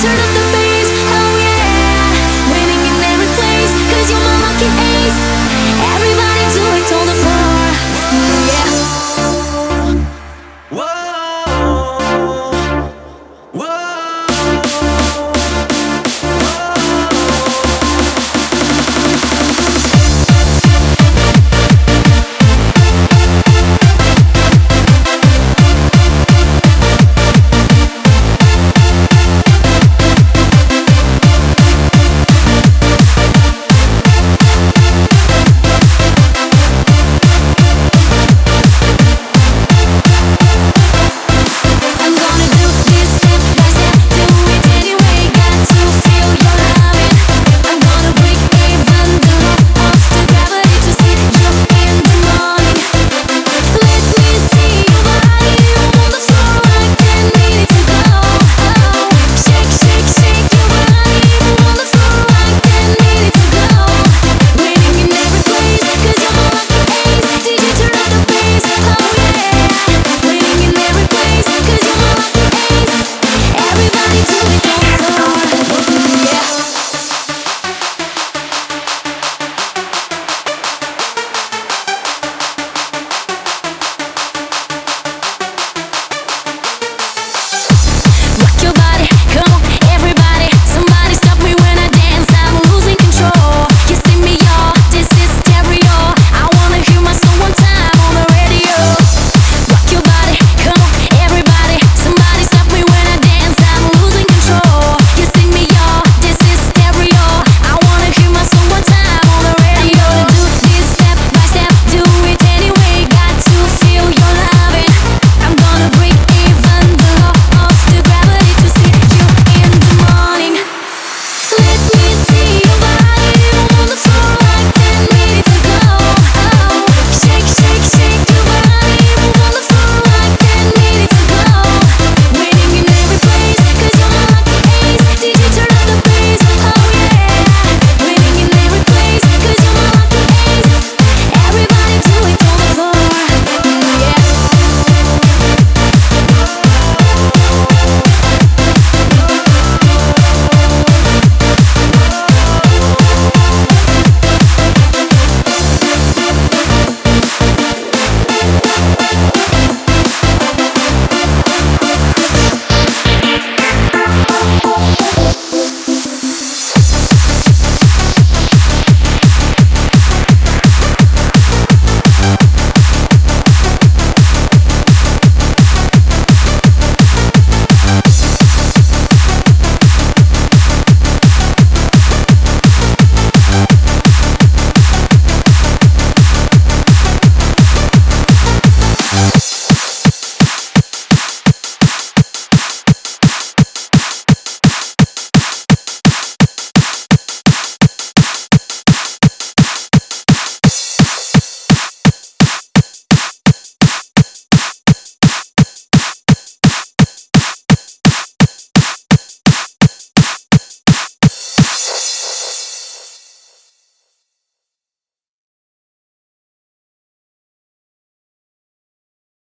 Turn up the